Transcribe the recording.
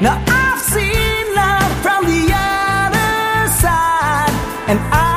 Now I've seen love from the other side, and I.